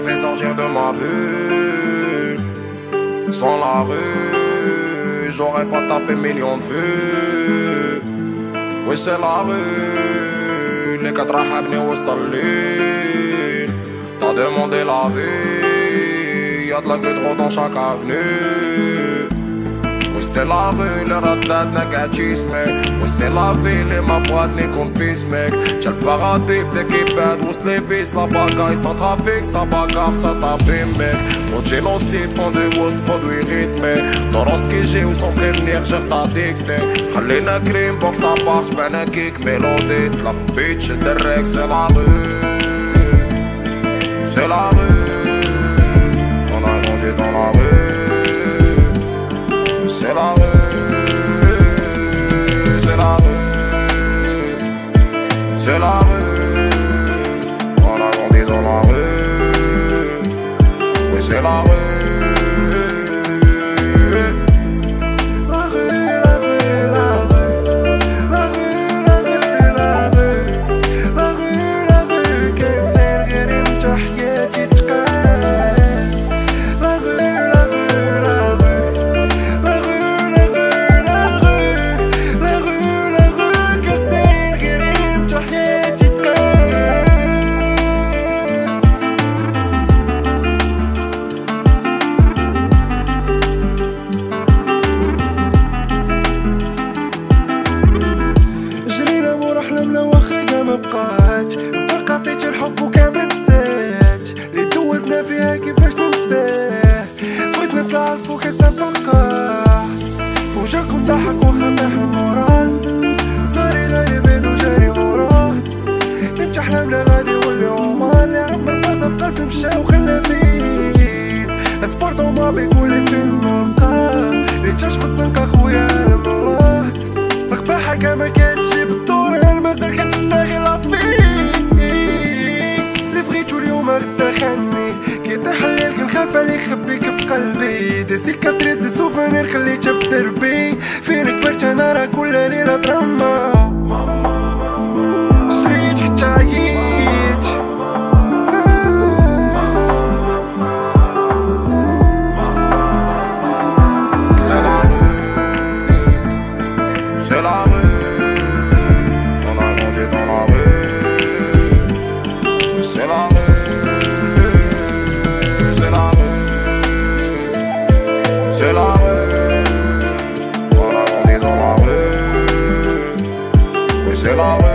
fait sortir de ma bulle. Sans la rue, j'aurais pas tapé millions de vues. Oui, c'est la rue, les quatre habnés au T'as demandé la vie, y'a de la gueule trop dans chaque avenue. Oui, c'est la rue, le ratat n'a qu'à mec. Oui, c'est la ville et ma boîte n'est qu'on pisse, mec. J'ai le paradis, dès qu'il pète, on se les la bagaille sans trafic, sans bagarre, sans taper, mec. Trop de génocide, sans des gosses, produits rythmés. Dans ce j'ai ou sans prévenir, j'ai retardicté. Khalina crime, bon que ça part, j'peine un kick mélodie. La bitch, le rec, c'est la rue. C'est la rue. C'est la rue. On a grandi dans la rue, oui c'est la rue. ضحك وخطح المورال صاري لي بيت وجاري وراه. نمت احلامنا غادي واللي عمان يا رب البازا في قلبي مشى وخلى فيك اسبورتو مابي قولي فين نلقاه لي تشاش في السنقة خويا أنا من الله القباحة كما كتجيب الدور. أنا مازال كنتسنى غير لابيك اللي بغيتو اليوم غدا خاني كي طيح الليل كنخاف عليه خبيك. قلبي دي سكة تريد سوفانير خليتها في دربي فين كبرت أنا راه كل ليلة دراما شريتك تعييت سلام. long.